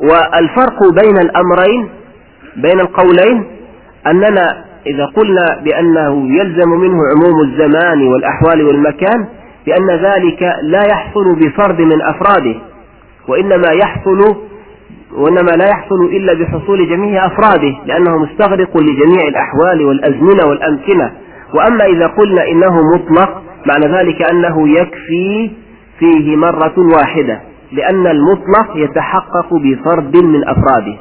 والفرق بين الأمرين بين القولين أننا إذا قلنا بأنه يلزم منه عموم الزمان والأحوال والمكان بأن ذلك لا يحصل بفرد من أفراده وإنما يحصل وإنما لا يحصل إلا بحصول جميع أفراده لأنه مستغرق لجميع الأحوال والأزمنة والأمكنة. وأما إذا قلنا إنه مطلق معنى ذلك أنه يكفي فيه مرة واحدة. لأن المطلق يتحقق بفرد من أفراده.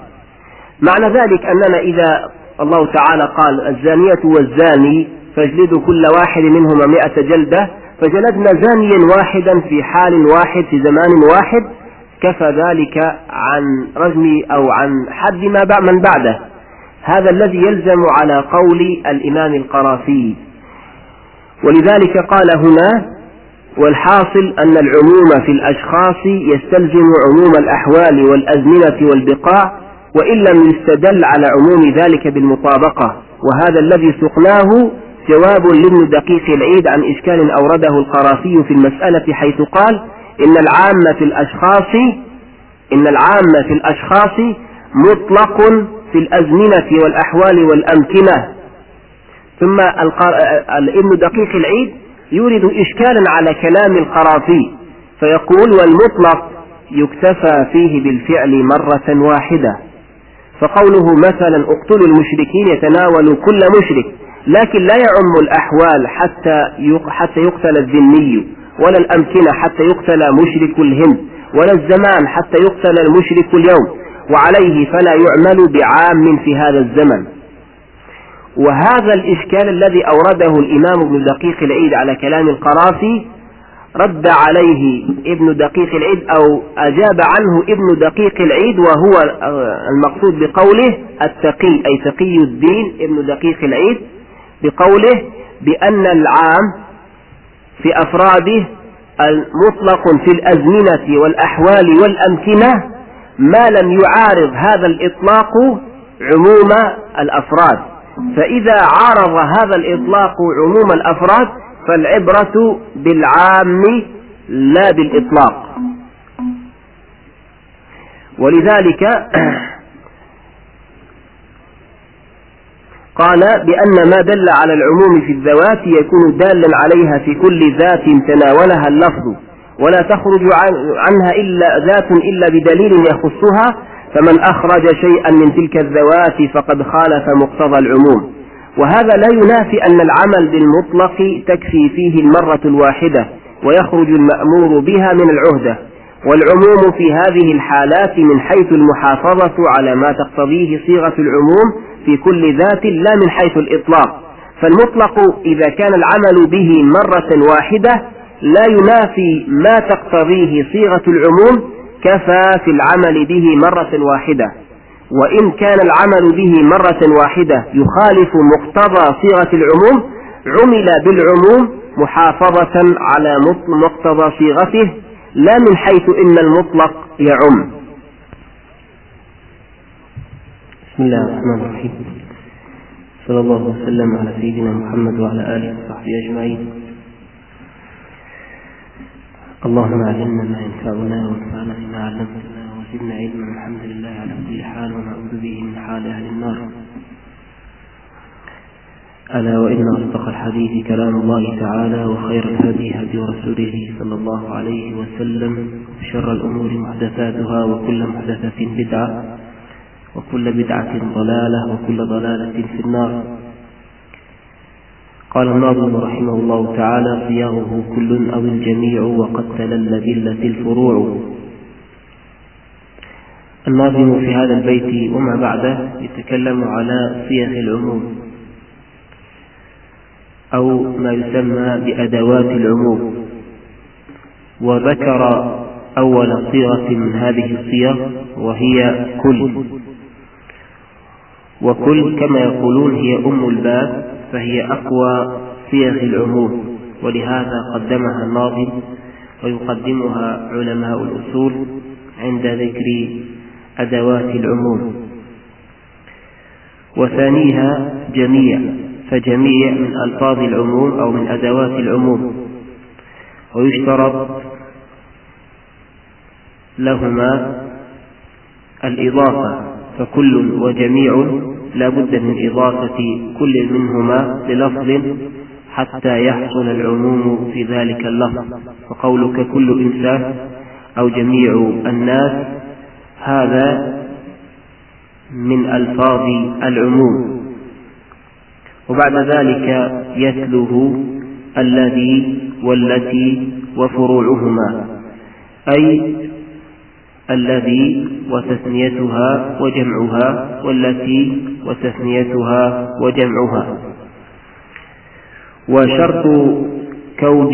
معنى ذلك أننا إذا الله تعالى قال الزانية والزاني فاجلدوا كل واحد منهما مئة جلدة فجلدنا زانيا واحدا في حال واحد في زمان واحد كفى ذلك عن رجم أو عن حد ما من بعده. هذا الذي يلزم على قول الإمام القرافي. ولذلك قال هنا والحاصل أن العموم في الأشخاص يستلزم عموم الأحوال والأزمنة والبقاع وإن لم يستدل على عموم ذلك بالمطابقة. وهذا الذي سقناه جواب لابن دقيق العيد عن إشكال أورده القرافي في المسألة حيث قال إن العام في الأشخاص إن العام في الأشخاص مطلق في الأزمنة والأحوال والأمكنة. ثم ابن دقيق العيد يورد إشكالا على كلام القرافي فيقول والمطلق يكتفى فيه بالفعل مرة واحدة. فقوله مثلا اقتلوا المشركين يتناول كل مشرك لكن لا يعم الأحوال حتى حتى يقتل الذمي ولا الأمكنة حتى يقتل مشرك الهند ولا الزمان حتى يقتل المشرك اليوم. وعليه فلا يعمل بعام في هذا الزمن. وهذا الإشكال الذي أورده الإمام ابن دقيق العيد على كلام القرافي رد عليه ابن دقيق العيد أو أجاب عنه ابن دقيق العيد وهو المقصود بقوله التقي أي تقي الدين ابن دقيق العيد بقوله بأن العام في أفراده المطلق في الأزمنة والأحوال والأمكنة ما لم يعارض هذا الإطلاق عموم الأفراد. فإذا عارض هذا الإطلاق عموم الأفراد فالعبرة بالعام لا بالإطلاق. ولذلك قال بأن ما دل على العموم في الذوات يكون دالا عليها في كل ذات تناولها اللفظ ولا تخرج عنها إلا ذات إلا بدليل يخصها فمن أخرج شيئا من تلك الذوات فقد خالف مقتضى العموم. وهذا لا ينافي أن العمل بالمطلق تكفي فيه المرة الواحدة ويخرج المأمور بها من العهدة. والعموم في هذه الحالات من حيث المحافظة على ما تقتضيه صيغة العموم في كل ذات لا من حيث الإطلاق. فالمطلق إذا كان العمل به مرة واحدة لا ينافي ما تقتضيه صيغة العموم كفى في العمل به مرة واحدة. وإن كان العمل به مرة واحدة يخالف مقتضى صيغة العموم عمل بالعموم محافظة على مقتضى صيغته لا من حيث إن المطلق يعم. بسم الله الرحمن الرحيم. صلى الله وسلم على سيدنا محمد وعلى آله وصحبه أجمعين. اللهم علمنا ما ينفعنا وانفعنا بما علمتنا وزدنا علما. الحمد لله على كل حال ونعوذ به من حال أهل النار. ألا وإن أصدق الحديث كلام الله تعالى وخير الهدي هدي رسوله صلى الله عليه وسلم. وشر الأمور محدثاتها وكل محدثة بدعة وكل بدعة ضلالة وكل ضلالة في النار. قال الناظم رحمه الله تعالى صياغه كل أو الجميع وقد تلل ذلة الفروع. الناظم في هذا البيت وما بعده يتكلم على صيغ العموم أو ما يسمى بأدوات العموم وذكر أول صيغة من هذه الصيغ وهي كل وكل كما يقولون هي أم الباب فهي أقوى صيغ العموم ولهذا قدمها الناظم ويقدمها علماء الأصول عند ذكر أدوات العموم. وثانيها جميع فجميع من ألفاظ العموم أو من أدوات العموم. ويشترط لهما الإضافة فكل وجميع لا بد من إضافة كل منهما للفظ حتى يحصل العموم في ذلك اللفظ. وقولك كل إنسان أو جميع الناس هذا من ألفاظ العموم. وبعد ذلك يتلوه الذي والتي وفروعهما. أي الذي وتثنيتها وجمعها والتي وتثنيتها وجمعها. وشرط كون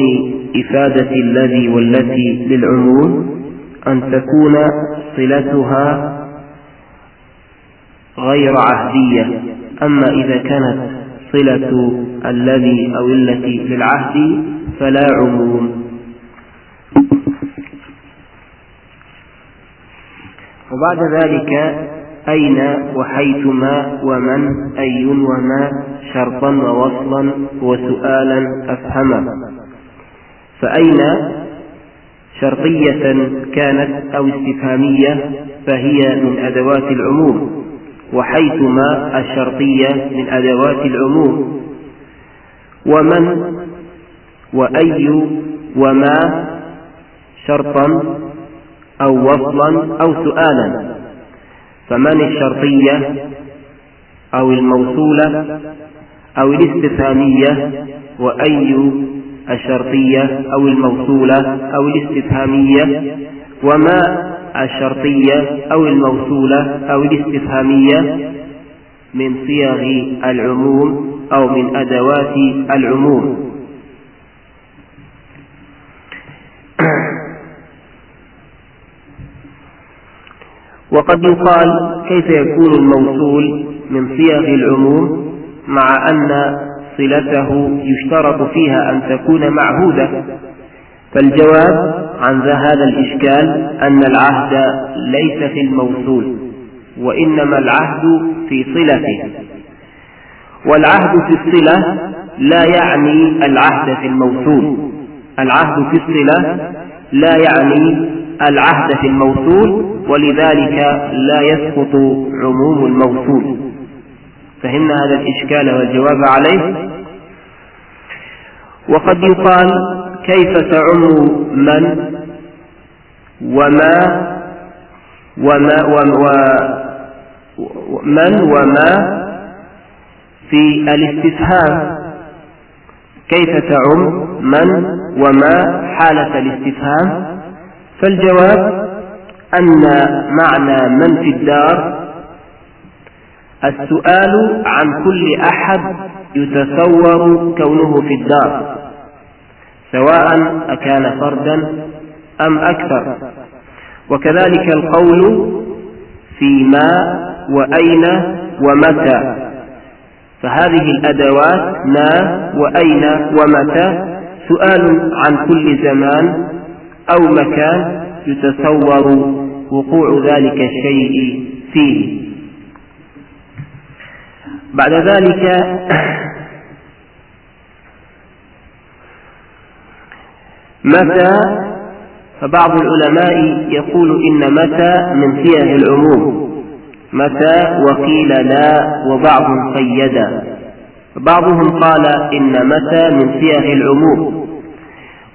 إفادة الذي والتي للعموم أن تكون صلتها غير عهدية. أما إذا كانت صلة الذي أو التي للعهد فلا عموم. وبعد ذلك أين وحيثما ومن أي وما شرطا ووصلا وسؤالا أفهما فأين شرطية كانت أو استفهامية فهي من أدوات العموم وحيثما الشرطية من أدوات العموم ومن وأي وما شرطا أو وصلا أو سؤالا. فمن الشرطية أو الموصولة أو الاستفهامية وأي الشرطية أو الموصولة أو الاستفهامية وما الشرطية أو الموصولة أو الاستفهامية من صيغ العموم أو من أدوات العموم. وقد يقال كيف يكون الموصول من صيغ العموم مع أن صلته يشترط فيها أن تكون معهودة. فالجواب عن هذا الإشكال أن العهد ليس في الموصول وإنما العهد في صلته. والعهد في الصلة لا يعني العهد في الموصول. العهد في الصلة لا يعني العهد في الموصول ولذلك لا يسقط عموم الموصول. فهمنا هذا الإشكال والجواب عليه؟ وقد يقال كيف تعم من وما وما ومن وما في الاستفهام؟ كيف تعم من وما حالة الاستفهام؟ فالجواب أن معنى من في الدار السؤال عن كل أحد يتصور كونه في الدار سواء أكان فردا أم أكثر. وكذلك القول في ما وأين ومتى. فهذه الأدوات ما وأين ومتى سؤال عن كل زمان أو مكان يتصور وقوع ذلك الشيء فيه. بعد ذلك متى؟ فبعض العلماء يقول إن متى من صيغ العموم. متى وقيل لا وبعض قيدا بعضهم قال إن متى من صيغ العموم.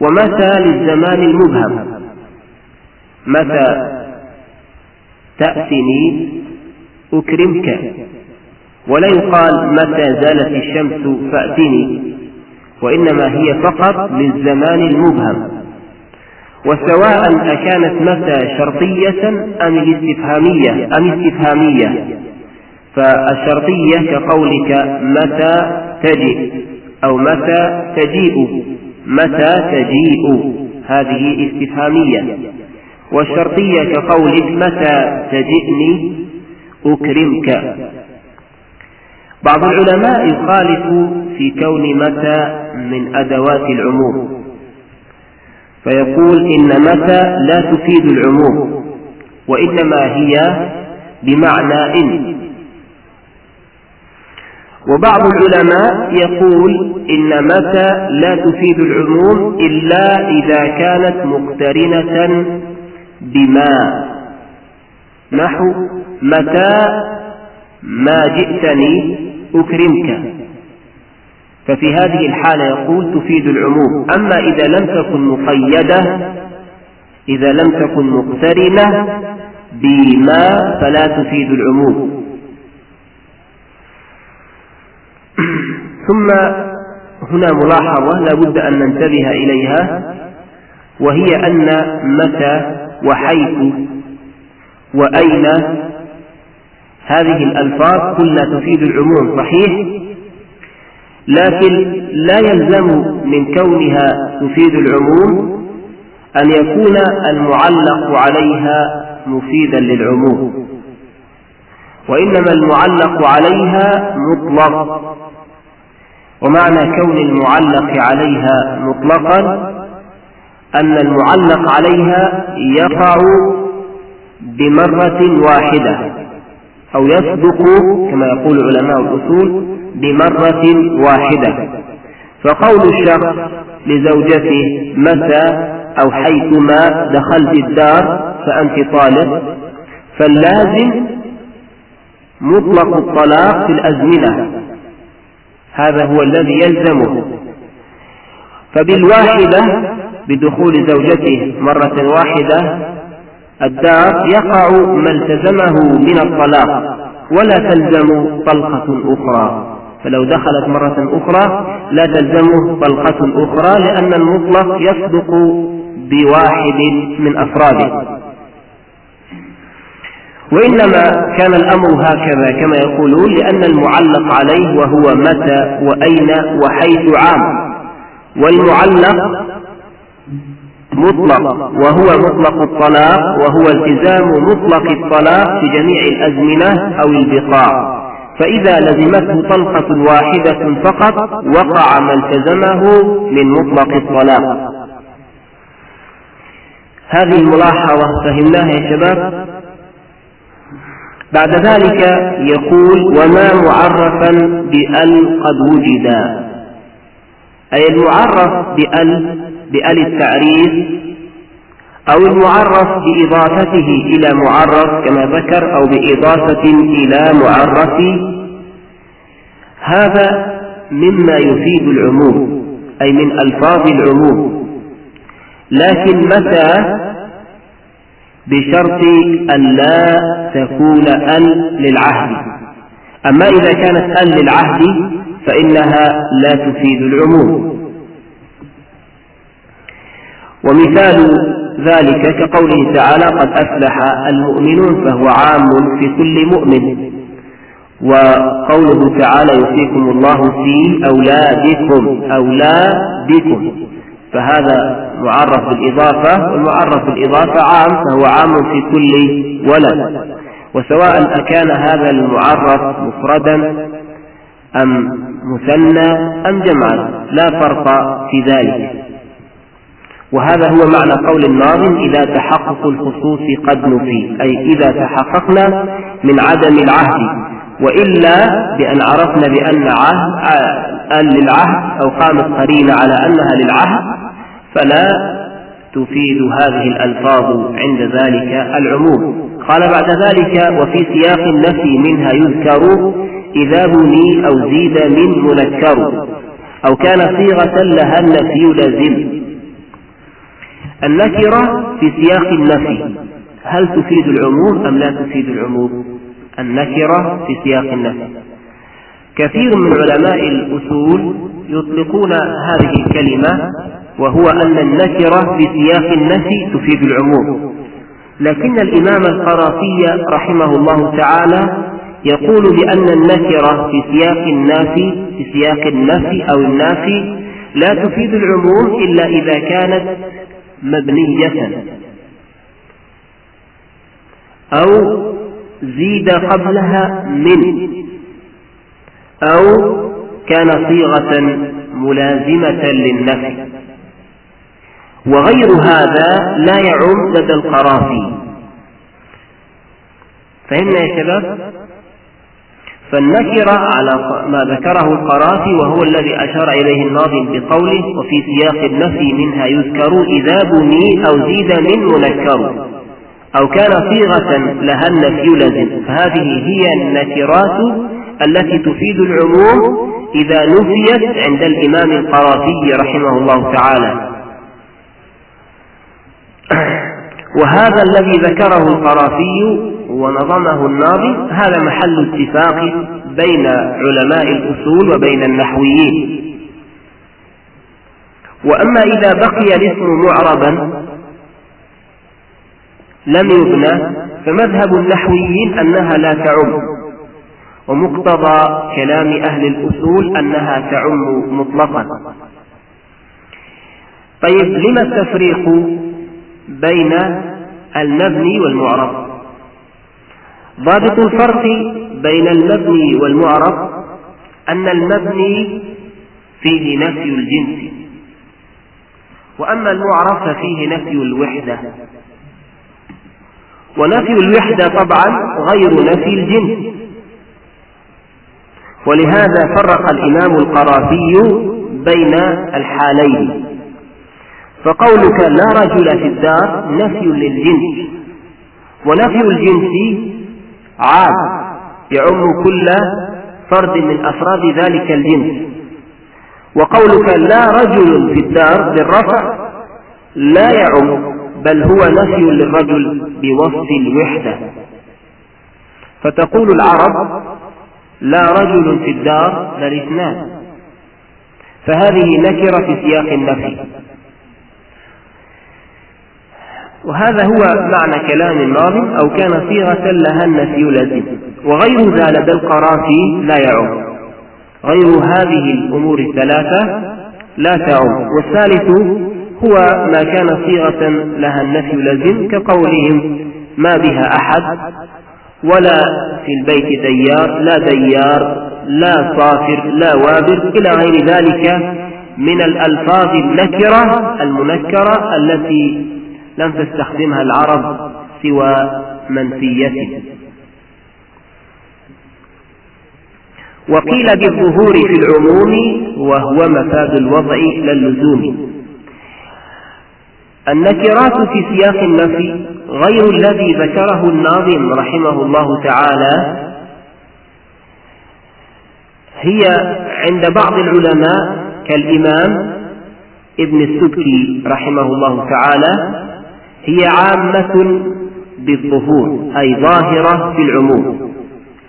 ومتى للزمان المبهم؟ متى تأتني أكرمك؟ ولا يقال متى زالت الشمس فأتني وإنما هي فقط للزمان المبهم. وسواء أكانت متى شرطية أم الاستفهامية أم استفهامية. فالشرطية كقولك متى تجئ أو متى تجيء. متى تجيء هذه استفهامية والشرطية كقولك متى تجئني؟ أكرمك. بعض العلماء يخالف في كون متى من أدوات العموم. فيقول إن متى لا تفيد العموم وإنما هي بمعنى إن. وبعض العلماء يقول إن متى لا تفيد العموم إلا إذا كانت مقترنة بما نحو متى ما جئتني أكرمك. ففي هذه الحالة يقول تفيد العموم. أما إذا لم تكن مقيدة إذا لم تكن مقترنة بما فلا تفيد العموم. ثم هنا ملاحظة لا بد أن ننتبه إليها وهي أن متى وحيث وأين هذه الألفاظ كلها تفيد العموم صحيح؟ لكن لا يلزم من كونها تفيد العموم أن يكون المعلق عليها مفيدا للعموم وإنما المعلق عليها مطلق. ومعنى كون المعلق عليها مطلقا أن المعلق عليها يقع بمرة واحدة أو يصدق كما يقول علماء الأصول بمرة واحدة. فقول الشخص لزوجته متى أو حيثما دخلت الدار فأنت طالق فاللازم مطلق الطلاق في الأزمنة. هذا هو الذي يلزمه. فبالواحدة بدخول زوجته مرة واحدة الدار يقع ما التزمه من الطلاق ولا تلزم طلقة أخرى. فلو دخلت مرة أخرى لا تلزمه طلقة أخرى لأن المطلق يصدق بواحد من أفراده. وإنما كان الأمر هكذا كما يقولون لأن المعلق عليه وهو متى وأين وحيث عام. والمعلق مطلق وهو مطلق الطلاق وهو التزام مطلق الطلاق في جميع الأزمنة أو البقاع. فإذا لزمته طلقة واحدة فقط وقع ما التزمه من مطلق الطلاق. هذه الملاحظة فهمناها يا شباب؟ بعد ذلك يقول وما معرفا بأل قد وجدا أي المعرف بأل بأل التعريف أو المعرف بإضافته إلى معرف كما ذكر أو بإضافة إلى معرف. هذا مما يفيد العموم أي من ألفاظ العموم. لكن متى بشرط أن لا تكون أل للعهد. أما إذا كانت أل للعهد فإنها لا تفيد العموم. ومثال ذلك كقوله تعالى قد أفلح المؤمنون فهو عام في كل مؤمن. وقوله تعالى يوصيكم الله في أولادكم. أولادكم. فهذا معرف بالإضافة والمعرف بالإضافة عام فهو عام في كل ولد. وسواء أكان هذا المعرف مفردا أم مثنى أم جمعا لا فرق في ذلك. وهذا هو معنى قول الناظم إذا تحقق الخصوص قد نفي أي إذا تحققنا من عدم العهد. وإلا بأن عرفنا بأن عهد للعهد أو قامت قرينة على أنها للعهد فلا تفيد هذه الألفاظ عند ذلك العموم. قال بعد ذلك وفي سياق النفي منها يذكر إذا بني أو زيد من منكر أو كان صيغة لها النفي لازم. النكرة في سياق النفي هل تفيد العموم أم لا تفيد العموم؟ النكرة في سياق النفي كثير من علماء الأصول يطلقون هذه الكلمة وهو أن النكرة في سياق النفي تفيد العموم. لكن الإمام القرافي رحمه الله تعالى يقول بأن النكرة في سياق النافي في سياق النفي أو النافي لا تفيد العموم إلا إذا كانت مبنية أو زيد قبلها من. أو كان صيغة ملازمة للنفي. وغير هذا لا يعم لدى القرافي. فهمنا يا شباب؟ فالنكرة على ما ذكره القرافي وهو الذي أشار إليه الناظم بقوله وفي سياق النفي منها يذكر إذا بني أو زيد من منكر. أو كان صيغة لها النفي لازم فهذه هي النكرات التي تفيد العموم إذا نفيت عند الإمام القرافي رحمه الله تعالى. وهذا الذي ذكره القرافي ونظمه الناظم هذا محل اتفاق بين علماء الأصول وبين النحويين. وأما إذا بقي الاسم معربا لم يبنى فمذهب النحويين أنها لا تعم. ومقتضى كلام أهل الأصول أنها تعم مطلقا. طيب لما التفريق بين المبني والمعرب؟ ضابط الفرق بين المبني والمعرب أن المبني فيه نفي الجنس وأما المعرب ففيه نفي الوحدة. ونفي الوحدة طبعا غير نفي الجنس ولهذا فرق الإمام القرافي بين الحالين. فقولك لا رجل في الدار نفي للجنس ونفي الجنس عام يعم كل فرد من أفراد ذلك الجنس وقولك لا رجل في الدار بالرفع لا يعم. بل هو نفي للرجل بوصف الوحدة فتقول العرب لا رجل في الدار بل اثنان. فهذه نكرة في سياق النفي. وهذا هو معنى كلام الناظم أو كان صيغة لها النفي لازم. وغير ذا لدى القرافي لا يعم. غير هذه الأمور الثلاثة لا تعم. والثالث هو ما كان صيغة لها النفي لازم كقولهم ما بها أحد ولا في البيت ديار لا ديار لا صافر لا وابر إلى غير ذلك من الألفاظ النكرة المنكرة التي لم تستخدمها العرب سوى منفيته وقيل بالظهور في العموم وهو مفاد الوضع لا اللزوم النكرات في سياق النفي غير الذي ذكره الناظم رحمه الله تعالى هي عند بعض العلماء كالإمام ابن السبكي رحمه الله تعالى هي عامة بالظهور أي ظاهرة في العموم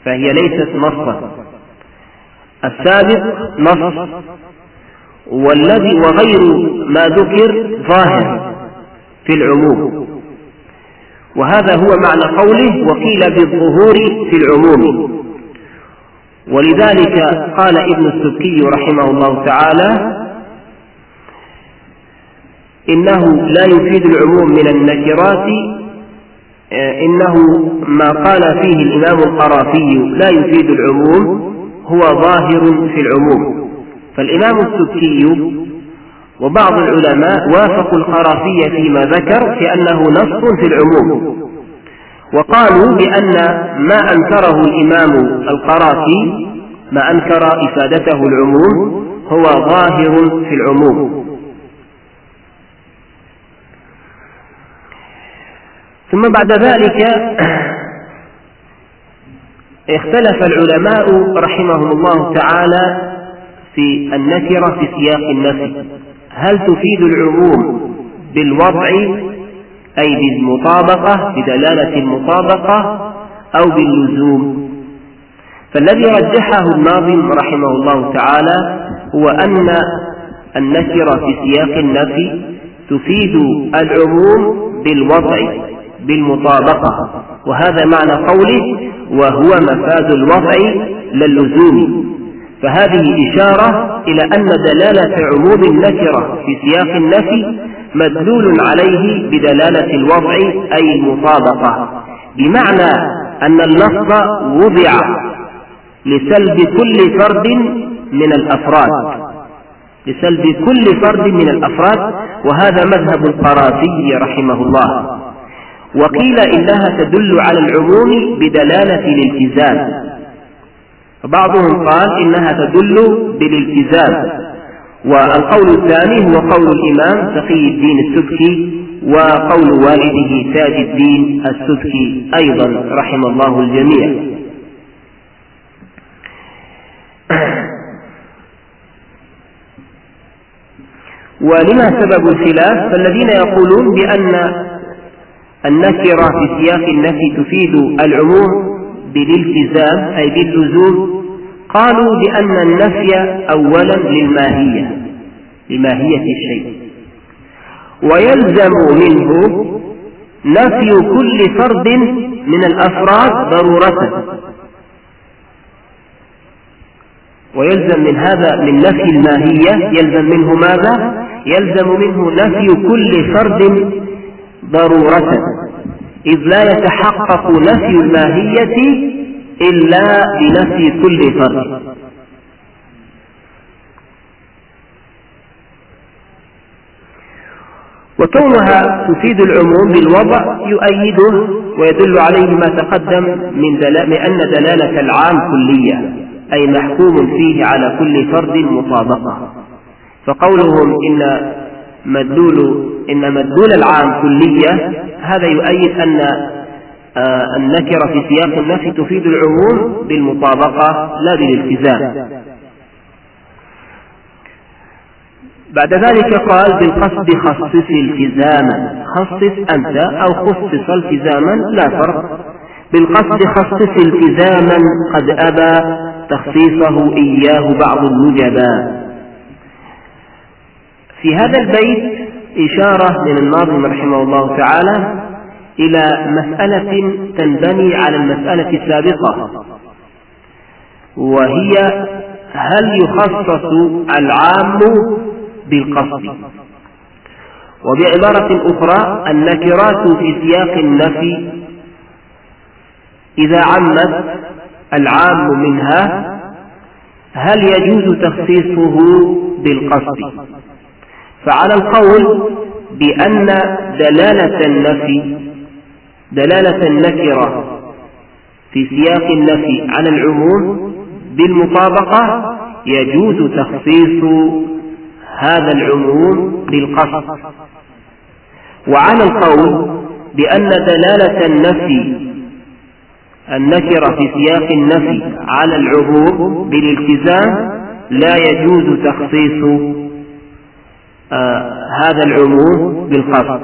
فهي ليست نصا. السابق نص والذي وغير ما ذكر ظاهر. في العموم. وهذا هو معنى قوله وقيل بالظهور في العموم. ولذلك قال ابن السبكي رحمه الله تعالى إنه لا يفيد العموم من النكرات إنه ما قال فيه الإمام القرافي لا يفيد العموم هو ظاهر في العموم. فالإمام السبكي وبعض العلماء وافقوا القرافي فيما ذكر في أنه نص في العموم. وقالوا بأن ما أنكره الإمام القرافي ما أنكر إفادته العموم هو ظاهر في العموم. ثم بعد ذلك اختلف العلماء رحمهم الله تعالى في النكرة في سياق النفي. هل تفيد العموم بالوضع أي بالمطابقة بدلالة المطابقة أو باللزوم؟ فالذي رجحه الناظم رحمه الله تعالى هو أن النكرة في سياق النفي تفيد العموم بالوضع بالمطابقة. وهذا معنى قوله وهو مفاد الوضع للزوم فهذه إشارة إلى أن دلالة عموم النكرة في سياق النفي مدلول عليه بدلالة الوضع أي المطابقة. بمعنى أن اللفظ وضع لسلب كل فرد من الأفراد. لسلب كل فرد من الأفراد وهذا مذهب القرافي رحمه الله. وقيل إنها تدل على العموم بدلالة الالتزام. بعضهم قال إنها تدل بالالتزام. والقول الثاني هو قول الإمام تقي الدين السبكي وقول والده تاج الدين السبكي أيضا رحم الله الجميع. ولما سبب الخلاف فالذين يقولون بأن النكرة في سياق النفي تفيد العموم بالالتزام أي باللزوم قالوا بأن النفي أولا للماهية لماهية الشيء. ويلزم منه نفي كل فرد من الأفراد ضرورة. ويلزم من هذا من نفي الماهية يلزم منه ماذا؟ يلزم منه نفي كل فرد ضرورة. إذ لا يتحقق نفي الماهية إلا بنفي كل فرد. وكونها تفيد العموم بالوضع يؤيده ويدل عليه ما تقدم من دلالة أن دلالة العام كلية أي محكوم فيه على كل فرد مطابقة. فقولهم إن مدلول إن مدلول العام كلية هذا يؤيد أن آه، النكرة في سياق النفي تفيد العموم بالمطابقة لا بالالتزام. بعد ذلك قال بالقصد خصص التزاما. خصص أنت أو خصص التزاما لا فرق. بالقصد خصص التزاما قد أبى تخصيصه إياه بعض النجباء في هذا البيت إشارة من الناظم رحمه الله تعالى إلى مسألة تنبني على المسألة السابقة وهي هل يخصص العام بالقصد؟ وبعبارة أخرى النكرات في سياق النفي إذا عمت العام منها هل يجوز تخصيصه بالقصد؟ فعلى القول بأن دلالة النفي دلالة النكرة في سياق النفي على العموم بالمطابقة يجوز تخصيص هذا العموم بالقصد. وعلى القول بأن دلالة النفي النكرة في سياق النفي على العموم بالالتزام لا يجوز تخصيص هذا العموم بالقصد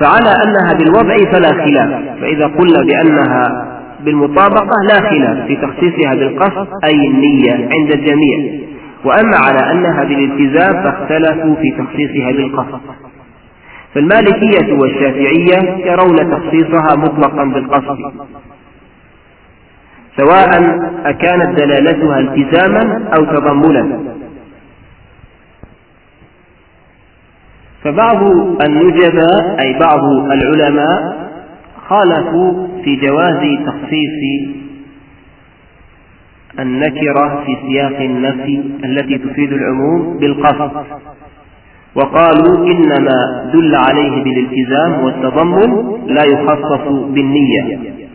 فعلى أنها بالوضع فلا خلاف. فإذا قلنا بأنها بالمطابقة لا خلاف في تخصيصها بالقصد أي النية عند الجميع. وأما على أنها بالالتزام فاختلفوا في تخصيصها بالقصد. فالمالكية والشافعية يرون تخصيصها مطلقا بالقصد. سواء أكانت دلالتها التزاما أو تضمنا. فبعض النجباء أي بعض العلماء خالفوا في جواز تخصيص النكرة في سياق النفي التي تفيد العموم بالقصد. وقالوا إنما دل عليه بالالتزام والتضمن لا يخصص بالنية.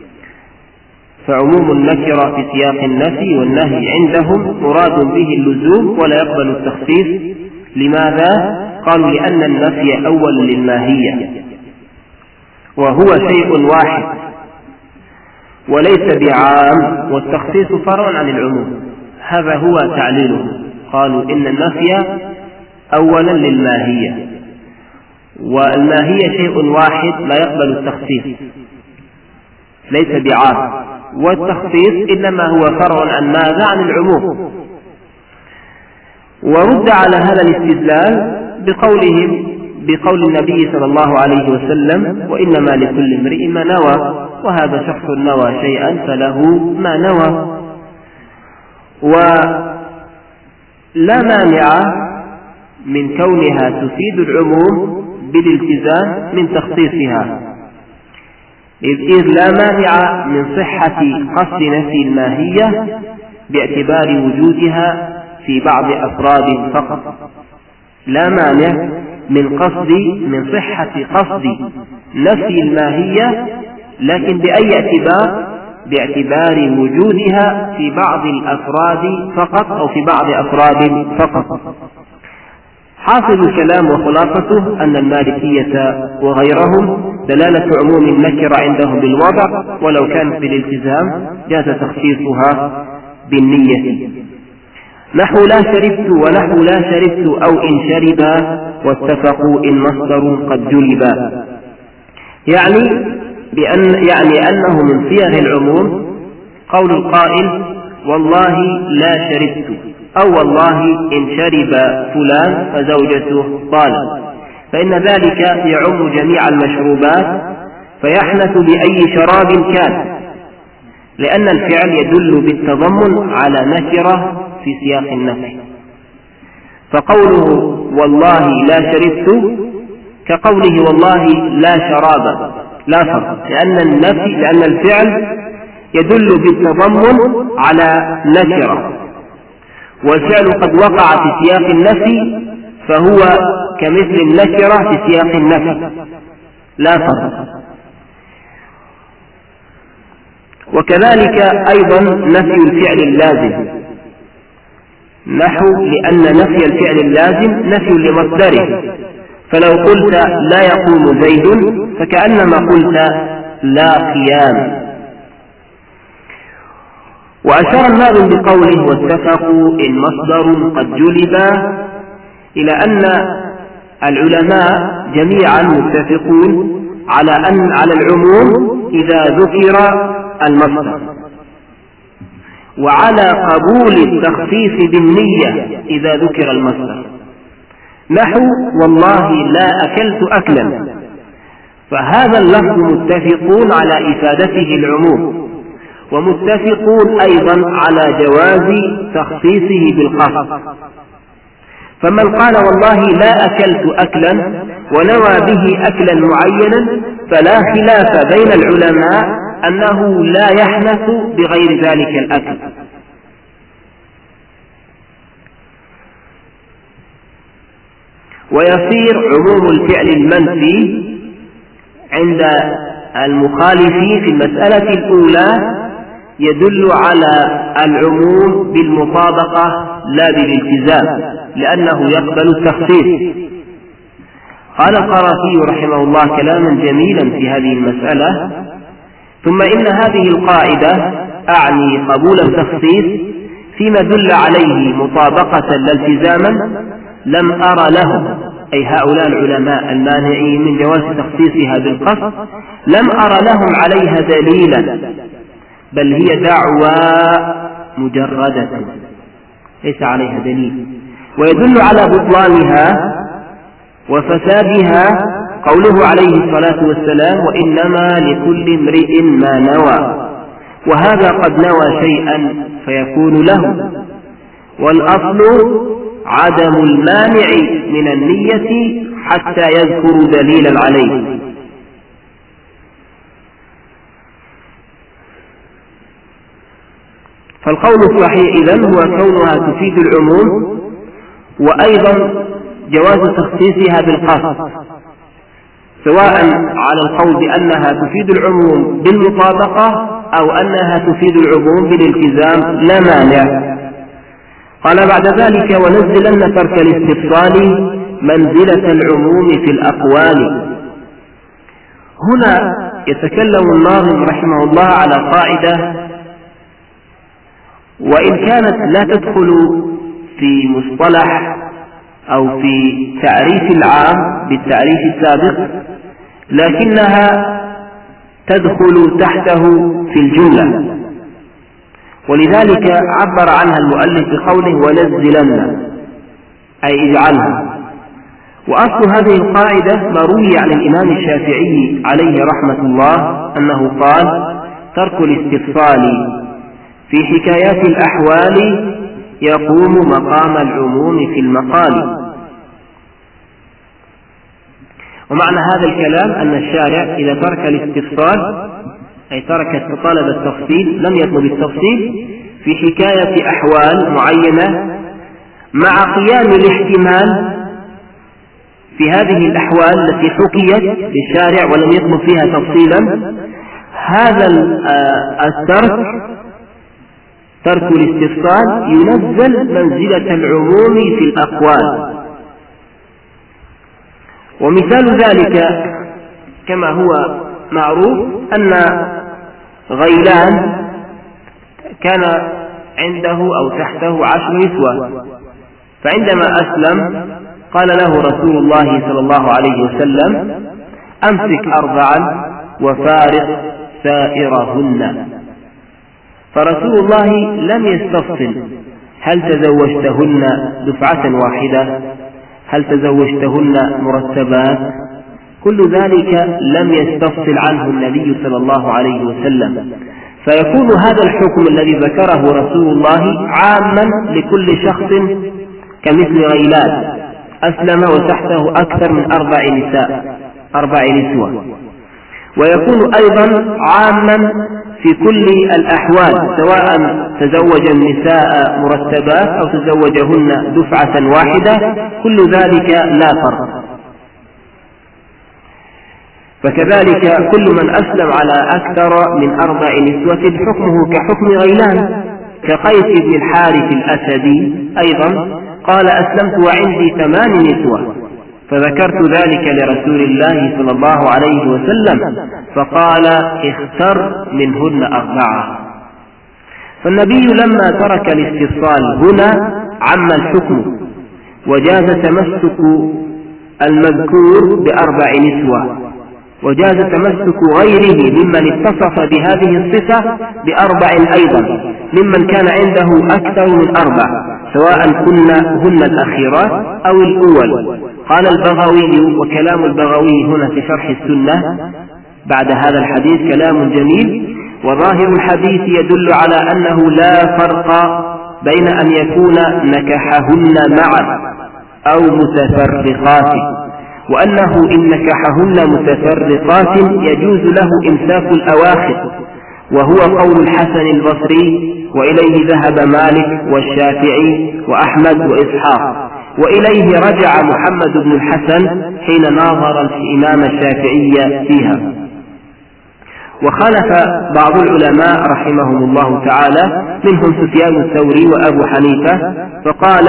فعموم النكرة في سياق النفي والنهي عندهم مراد به اللزوم ولا يقبل التخصيص. لماذا؟ قالوا لأن النفي أول للماهية. وهو شيء واحد وليس بعام والتخصيص فرع عن العموم. هذا هو تعليله. قالوا إن النفي أولا للماهية. والماهية شيء واحد لا يقبل التخصيص. ليس بعام. والتخصيص إنما هو فرع عن ماذا؟ عن العموم. ورد على هذا الاستدلال بقولهم بقول النبي صلى الله عليه وسلم وإنما لكل امرئ ما نوى وهذا شخص نوى شيئا فله ما نوى. ولا مانع من كونها تفيد العموم بالالتزام من تخصيصها. إذ لا مانع من صحة قصد نفي الماهية باعتبار وجودها في بعض أفراد فقط. لا مانع من قصد من صحة قصد نفي الماهية لكن بأي اعتبار؟ باعتبار وجودها في بعض الأفراد فقط أو في بعض أفراد فقط. حاصل الكلام وخلاصته أن المالكية وغيرهم دلالة عموم النكرة عندهم بالوضع ولو كانت بالالتزام جاز تخصيصها بالنية. نحو لا شربت ونحو لا شربت أو إن شربا واتفقوا إن مصدر قد جلبا. يعني بأن يعني أنه من صيغ العموم قول القائل والله لا شربت. أو والله إن شرب فلان فزوجته طالب. فإن ذلك يعم جميع المشروبات فيحنث بأي شراب كان. لأن الفعل يدل بالتضمن على نكرة في سياق النفي فقوله والله لا شربت كقوله والله لا شراب لا فرق. لأن النفي لأن الفعل يدل بالتضمن على نكرة. والفعل قد وقع في سياق النفي فهو كمثل النكرة في سياق النفي. لا فرق وكذلك أيضا نفي الفعل اللازم. نحو لأن نفي الفعل اللازم نفي لمصدره. فلو قلت لا يقوم زيد فكأنما قلت لا قيام. وأشار الناظم بقوله واتفقوا إن مصدر قد جلب إلى أن العلماء جميعا متفقون على أن على العموم إذا ذكر المصدر. وعلى قبول التخفيف بالنية إذا ذكر المصدر. نحو والله لا أكلت أكلا. فهذا اللفظ متفقون على إفادته العموم. ومتفقون أيضا على جواز تخصيصه بالقصد. فمن قال والله لا أكلت أكلا ونوى به أكلا معينا فلا خلاف بين العلماء أنه لا يحنث بغير ذلك الأكل. ويصير عموم الفعل المنفي عند المخالفين في المسألة الأولى يدل على العموم بالمطابقة لا بالالتزام لأنه يقبل التخصيص. قال القرافي رحمه الله كلاما جميلا في هذه المسألة ثم إن هذه القاعدة أعني قبول التخصيص فيما دل عليه مطابقة لا التزاما لم أر لهم أي هؤلاء العلماء المانعين من جواز تخصيصها بالقصد لم أر لهم عليها دليلا. بل هي دعوى مجردة. ليس عليها دليل. ويدل على بطلانها وفسادها قوله عليه الصلاة والسلام وإنما لكل امرئ ما نوى. وهذا قد نوى شيئا فيكون له. والأصل عدم المانع من النية حتى يذكر دليلا عليه. فالقول الصحيح إذن هو كونها تفيد العموم وأيضا جواز تخصيصها بالقصد سواء على القول بأنها تفيد العموم بالمطابقة أو أنها تفيد العموم بالالتزام لا مانع. قال بعد ذلك ونزلن ترك الاستفصال منزلة العموم في الأقوال. هنا يتكلم الناظم رحمه الله على قاعدة وإن كانت لا تدخل في مصطلح أو في تعريف العام بالتعريف السابق لكنها تدخل تحته في الجملة. ولذلك عبر عنها المؤلف بقوله ونزلن أي اجعلها. وأصل هذه القاعدة ما روي عن الإمام الشافعي عليه رحمة الله أنه قال ترك الاستفصال في حكايات الأحوال يقوم مقام العموم في المقال. ومعنى هذا الكلام أن الشارع إذا ترك الاستفصال أي ترك طلب التفصيل لم يطلب التفصيل في حكاية أحوال معينة مع قيام الاحتمال في هذه الأحوال التي حكيت للشارع ولم يطلب فيها تفصيلا هذا آه، الترك ترك الاستفصال ينزل منزلة العموم في الأقوال. ومثال ذلك كما هو معروف أن غيلان كان عنده أو تحته عشر نسوة فعندما أسلم قال له رسول الله صلى الله عليه وسلم أمسك أربعا وفارق سائرهن. فرسول الله لم يستفصل. هل تزوجتهن دفعة واحدة؟ هل تزوجتهن مرتبات؟ كل ذلك لم يستفصل عنه النبي صلى الله عليه وسلم. فيكون هذا الحكم الذي ذكره رسول الله عاما لكل شخص كمثل غيلان أسلم وتحته أكثر من أربع نساء أربع نسوة. ويكون أيضا عاما في كل الأحوال سواء تزوج النساء مرتبات أو تزوجهن دفعة واحدة كل ذلك لا فرق. فكذلك كل من أسلم على أكثر من أربع نسوة حكمه كحكم غيلان كقيس بن الحارث الأسدي أيضا قال أسلمت وعندي ثمان نسوة. فذكرت ذلك لرسول الله صلى الله عليه وسلم. فقال اختر منهن أربعة. فالنبي لما ترك الاستفصال هنا عم الحكم وجاز تمسك المذكور بأربع نسوة وجاز تمسك غيره ممن اتصف بهذه الصفة بأربع أيضا ممن كان عنده أكثر من أربع سواء كن هن الأخيرات أو الأول. قال البغوي وكلام البغوي هنا في شرح السنة بعد هذا الحديث كلام جميل وظاهر الحديث يدل على أنه لا فرق بين أن يكون نكحهن معا أو متفرقات وأنه إن نكحهن متفرقات يجوز له إمساك الأواخر وهو قول الحسن البصري وإليه ذهب مالك والشافعي وأحمد وإسحاق وإليه رجع محمد بن الحسن حين ناظر الإمام الشافعي فيها. وخالف بعض العلماء رحمهم الله تعالى منهم سفيان الثوري وأبو حنيفة فقال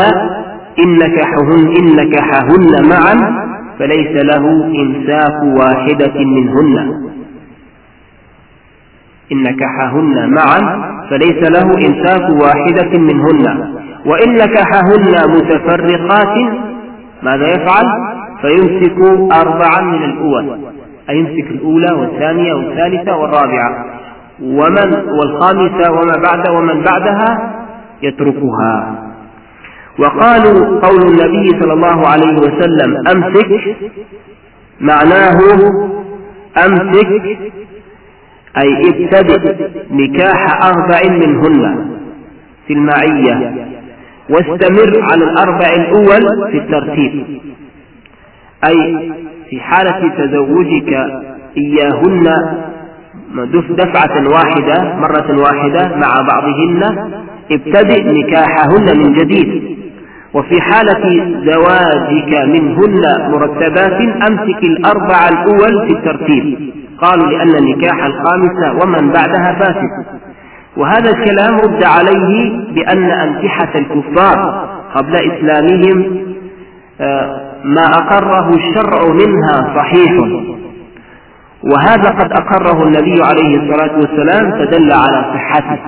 إن نكحهن إن نكحهن معا فليس له إمساك واحدة منهن. إن نكحهن معا فليس له إمساك واحدة منهن. وإن نكحهن متفرقات ماذا يفعل؟ فيمسك أربعا من الأول. أي يمسك الأولى والثانية والثالثة والرابعة. ومن والخامسة وما بعد ومن بعدها يتركها. وقالوا قول النبي صلى الله عليه وسلم أمسك معناه أمسك أي ابتدئ نكاح أربع منهن في المعية. واستمر على الأربع الأول في الترتيب. أي في حالة تزوجك إياهن دفعة واحدة مرة واحدة مع بعضهن ابتدئ نكاحهن من جديد. وفي حالة زواجك منهن مرتبات أمسك الأربع الأول في الترتيب. قالوا لأن النكاح الخامسة ومن بعدها فاسد. وهذا الكلام رد عليه بأن أنكحة الكفار قبل إسلامهم آه، ما أقره الشرع منها صحيح. وهذا قد أقره النبي عليه الصلاة والسلام فدل على صحته.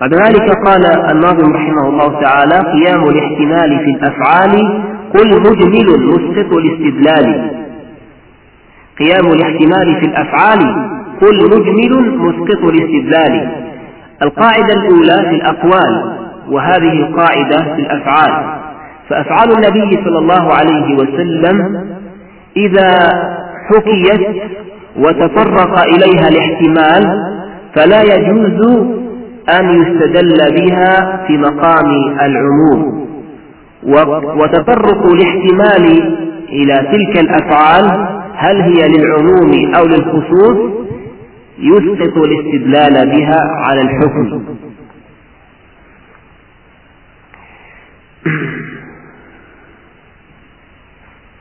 بعد ذلك قال الناظم رحمه الله تعالى قيام الاحتمال في الأفعال قل مجمل مسقط الاستدلال. قيام الاحتمال في الأفعال قل مجمل مسقط الاستدلال القاعدة الأولى في الأقوال وهذه قاعدة في الأفعال. فأفعال النبي صلى الله عليه وسلم إذا حكيت وتطرق إليها الاحتمال فلا يجوز أن يستدل بها في مقام العموم. وتطرق الاحتمال إلى تلك الأفعال هل هي للعموم أو للخصوص؟ يسقط الاستدلال بها على الحكم.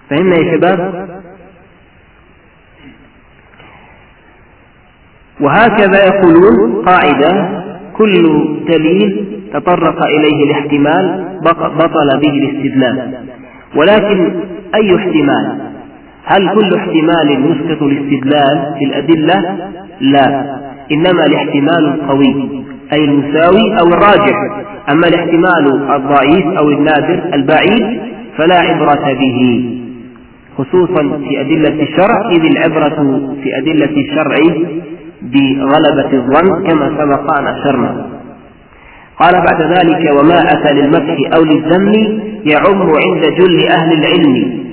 فهمنا يا شباب وهكذا يقولون قاعدة كل دليل تطرق إليه الاحتمال بطل به الاستدلال. ولكن أي احتمال؟ هل كل احتمال يسقط الاستدلال في الأدلة؟ لا. إنما الاحتمال القوي أي المساوي أو الراجح. أما الاحتمال الضعيف أو النادر البعيد فلا عبرة به. خصوصا في أدلة الشرع إذ العبرة في أدلة الشرع بغلبة الظن كما سبق أن أشرنا قال بعد ذلك وما أتى للمدح أو للذم يعم عند جل أهل العلم.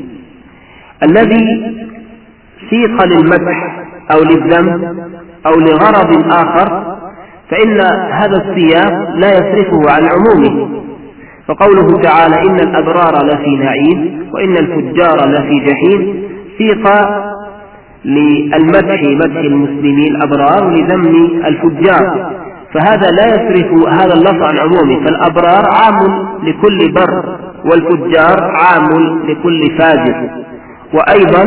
الذي سيق للمدح أو للذم أو لغرض آخر فإن هذا السياق لا يصرفه عن عمومه. فقوله تعالى إن الأبرار لفي نعيم وإن الفجار لفي جحيم سيق للمدح مدح المسلمين الأبرار ولذم الفجار. فهذا لا يصرف هذا اللفظ عن عمومه. فالأبرار عام لكل بر والفجار عام لكل فاجر. وأيضا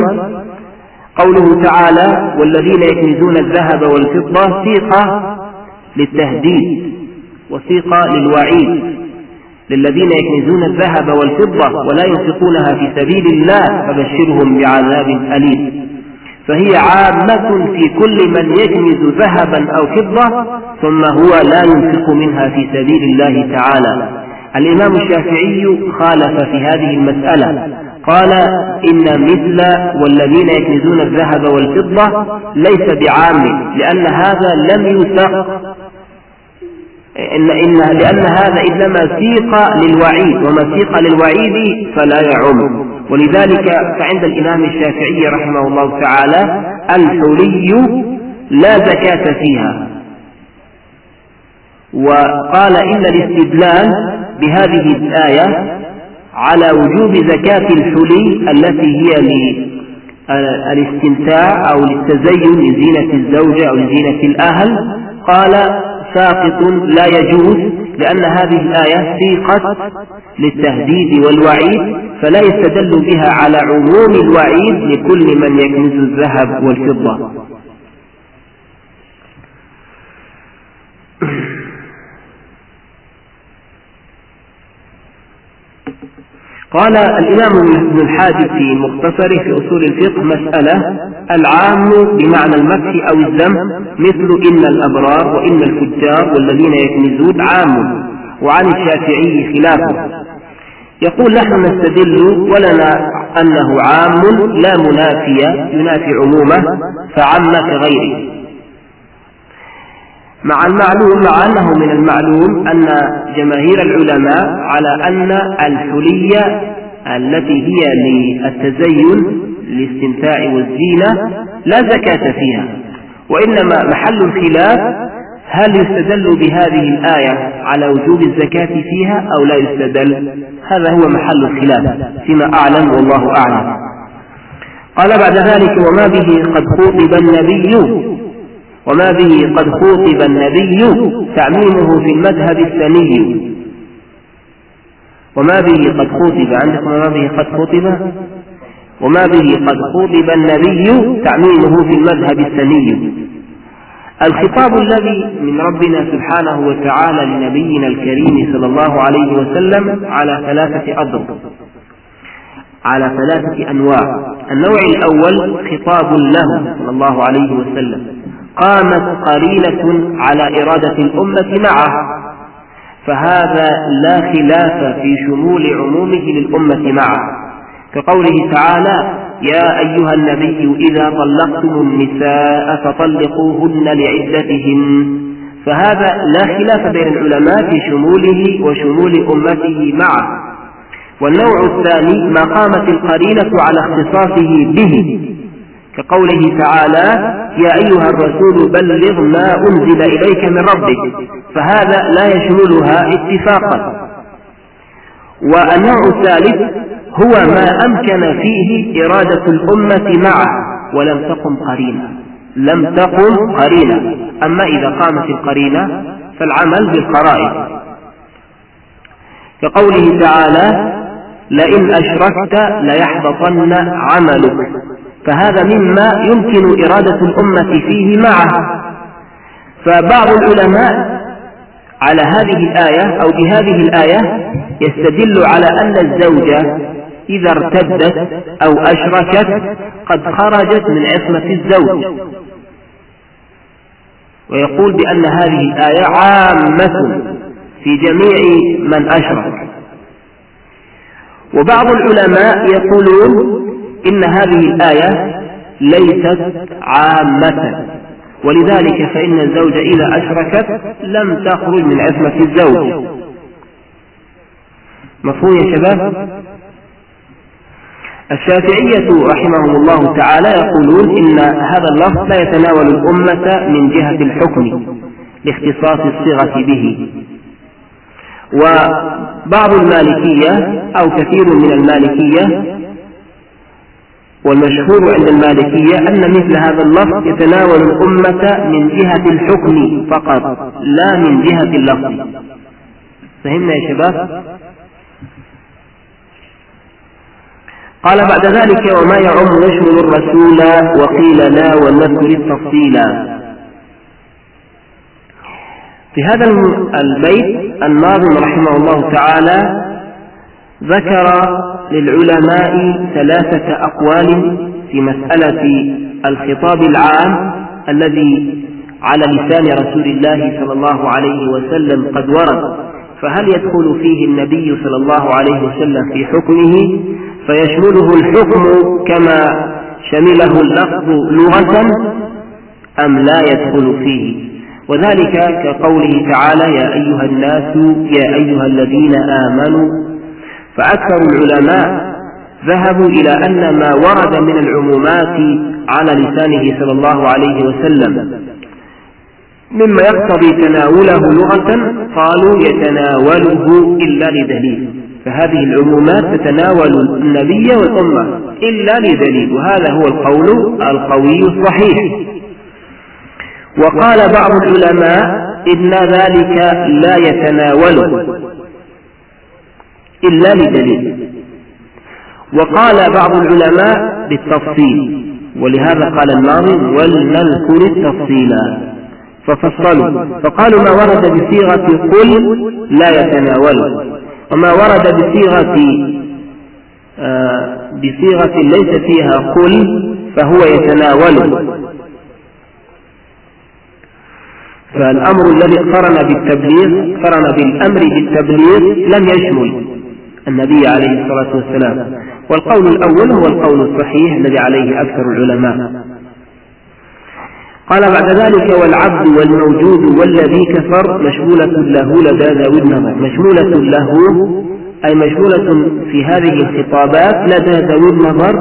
قوله تعالى والذين يكنزون الذهب والفضة سيقة للتهديد وسيقة للوعيد. للذين يكنزون الذهب والفضة ولا ينفقونها في سبيل الله فبشرهم بعذاب أليم. فهي عامة في كل من يكنز ذهبا أو فضة ثم هو لا ينفق منها في سبيل الله تعالى. الإمام الشافعي خالف في هذه المسألة. قال إن مثل والذين يكنزون الذهب والفضة ليس بعام لأن هذا لم يسق إن, إن لأن هذا إنما سيق للوعيد وما سيق للوعيد فلا يعم. ولذلك فعند الإمام الشافعي رحمه الله تعالى الحلي لا زكاة فيها. وقال إن الاستدلال بهذه الآية على وجوب زكاة الحلي التي هي للاستمتاع أو للتزين لزينة الزوجة أو لزينة الأهل. قال ساقط لا يجوز لأن هذه الآية سيقت للتهديد والوعيد فلا يستدل بها على عموم الوعيد لكل من يكنز الذهب والفضة. قال الإمام ابن الحاجب في مختصره في أصول الفقه مسألة العام بمعنى المدح أو الذم مثل إن الأبرار وإن الفجار والذين يكنزون عام وعن الشافعي خلافه. يقول نحن نستدل ولنا أنه عام لا منافي ينافي عمومه فعم كغيره مع المعلوم مع أنه من المعلوم أن جماهير العلماء على أن الحلية التي هي للتزين للاستمتاع والزينة لا زكاة فيها وإنما محل الخلاف هل يستدل بهذه الآية على وجوب الزكاة فيها أو لا يستدل؟ هذا هو محل الخلاف فيما أعلم والله أعلم. قال بعد ذلك وما به قد خوطب النبي وما به قد خوطب النبي تعميمه في المذهب الثاني. وما به قد خوطب عندكم وما به قد خوطب؟ وما به قد خوطب النبي تعميمه في المذهب الثاني. الخطاب الذي من ربنا سبحانه وتعالى لنبينا الكريم صلى الله عليه وسلم على ثلاثة أضرب على ثلاثة أنواع. النوع الأول خطاب له صلى الله عليه وسلم. قامت قرينة على إرادة الأمة معه. فهذا لا خلاف في شمول عمومه للأمة معه. كقوله تعالى يا أيها النبي إذا طلقتم النساء فطلقوهن لعدتهن. فهذا لا خلاف بين العلماء في شموله وشمول أمته معه. والنوع الثاني ما قامت القرينة على اختصاصه به. كقوله تعالى يا أيها الرسول بلغ ما أنزل إليك من ربك فهذا لا يشملها اتفاقا. والنوع الثالث هو ما أمكن فيه إرادة الأمة معه ولم تقم قرينة لم تقم قرينة أما إذا قامت القرينة فالعمل بالقرائن. كقوله تعالى لئن أشركت ليحبطن عملك. فهذا مما يمكن إرادة الأمة فيه معه. فبعض العلماء على هذه الآية أو بهذه الآية يستدل على أن الزوجة إذا ارتدت أو أشركت قد خرجت من عصمة الزوج. ويقول بأن هذه الآية عامة في جميع من أشرك. وبعض العلماء يقولون إن هذه الآية ليست عامة. ولذلك فإن الزوج إذا أشركت لم تخرج من عصمة الزوج. مفهوم يا شباب؟ الشافعية رحمهم الله تعالى يقولون إن هذا اللفظ لا يتناول الأمة من جهة الحكم لاختصاص الصيغة به. وبعض المالكية أو كثير من المالكية والمشهور عند المالكية أن مثل هذا اللفظ يتناول الأمة من جهة الحكم فقط لا من جهة اللفظ. فهمنا يا شباب؟ قال بعد ذلك وما يعم يشمل الرسول وقيل لا ونذكر التفصيل في هذا البيت الناظم رحمه الله تعالى ذكر للعلماء ثلاثة أقوال في مسألة الخطاب العام الذي على لسان رسول الله صلى الله عليه وسلم قد ورد. فهل يدخل فيه النبي صلى الله عليه وسلم في حكمه؟ فيشمله الحكم كما شمله اللفظ لغة أم لا يدخل فيه؟ وذلك كقوله تعالى يا أيها الناس يا أيها الذين آمنوا فأكثر العلماء ذهبوا إلى أن ما ورد من العمومات على لسانه صلى الله عليه وسلم مما يقتضي تناوله لغة قالوا يتناوله إلا لدليل فهذه العمومات تتناول النبي والأمة إلا لدليل وهذا هو القول القوي الصحيح. وقال بعض العلماء إن ذلك لا يتناوله. إلا لدليل وقال بعض العلماء بالتفصيل ولهذا قال الناظم ولنذكر التفصيل ففصلوا. فقالوا ما ورد بصيغة قل لا يتناوله وما ورد بصيغة آه بصيغة ليس فيها قل فهو يتناوله فالأمر الذي اقترن بالتبليغ اقترن بالأمر بالتبليغ لم يشمل. النبي عليه الصلاة والسلام. والقول الأول هو القول الصحيح الذي عليه أكثر العلماء. قال بعد ذلك والعبد والموجود والذي كفر مشمولة له لدى ذوي النظر مشمولة له أي مشمولة في هذه الخطابات لدى ذوي النظر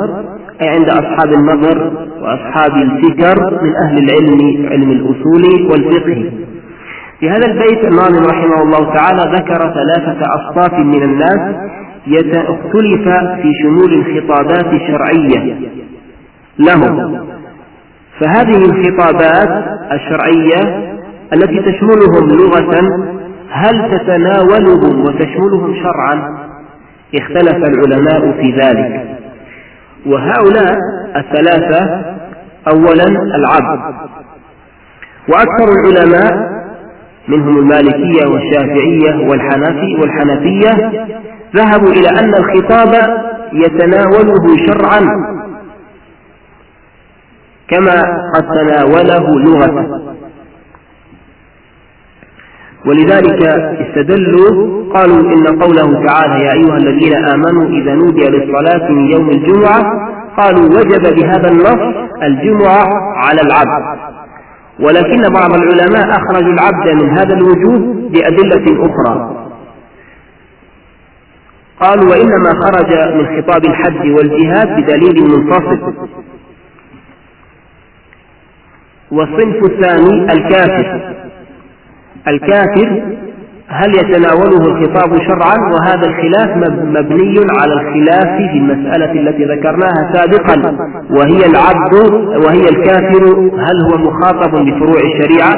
أي عند أصحاب النظر وأصحاب الفكر من أهل العلم علم الأصول والفقه. في هذا البيت الناظم رحمه الله تعالى ذكر ثلاثة أصناف من الناس اختلف في شمول الخطابات الشرعية لهم. فهذه الخطابات الشرعية التي تشملهم لغة هل تتناولهم وتشملهم شرعا؟ اختلف العلماء في ذلك. وهؤلاء الثلاثة أولا العبد. وأكثر العلماء منهم المالكية والشافعية والحنفي والحنفية ذهبوا إلى أن الخطاب يتناوله شرعا كما قد تناوله لغة. ولذلك استدلوا قالوا إن قوله تعالى يا أيها الذين آمنوا إذا نودي للصلاة من يوم الجمعة قالوا وجب بهذا النص الجمعة على العبد. ولكن بعض العلماء أخرجوا العبد من هذا الوجوب بأدلة أخرى. قالوا وإنما خرج من خطاب الحج والجهاد بدليل منفصل. والصنف الثاني الكافر. الكافر هل يتناوله الخطاب شرعا؟ وهذا الخلاف مبني على الخلاف في المسألة التي ذكرناها سابقا وهي العبد وهي الكافر هل هو مخاطب بفروع الشريعة؟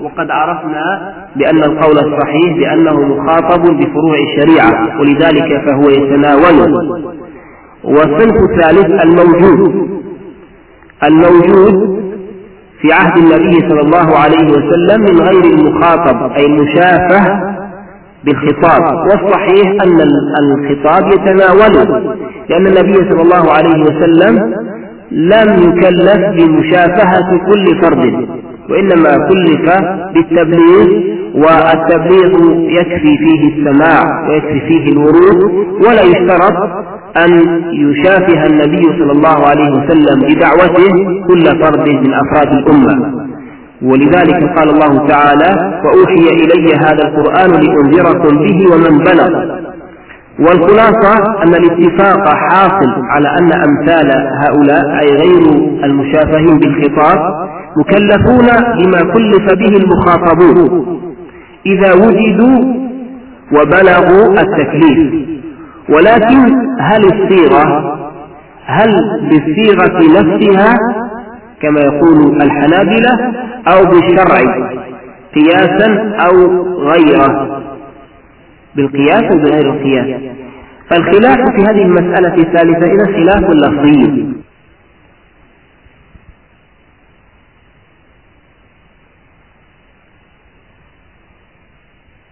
وقد عرفنا بأن القول الصحيح بأنه مخاطب بفروع الشريعة ولذلك فهو يتناوله والصنف الثالث الموجود الموجود في عهد النبي صلى الله عليه وسلم من غير المخاطب أي المشافة بالخطاب. والصحيح أن الخطاب يتناوله لأن النبي صلى الله عليه وسلم لم يكلف بمشافهة كل فرد وإنما كلف بالتبليغ والتبليغ يكفي فيه السماع ويكفي فيه الورود ولا يشترط أن يشافه النبي صلى الله عليه وسلم بدعوته كل فرد من أفراد الأمة. ولذلك قال الله تعالى وأوحي إلي هذا القرآن لأنذركم به ومن بلغ. والخلاصة أن الاتفاق حاصل على أن أمثال هؤلاء أي غير المشافهين بالخطاب مكلفون بما كلف به المخاطبون. إذا وجدوا وبلغوا التكليف. ولكن هل الصيغة هل بالصيغة نفسها كما يقول الحنابلة أو بالشرع قياسا أو غيره؟ بالقياس أو بغير القياس. فالخلاف في هذه المسألة الثالثة إذا خلاف لفظي.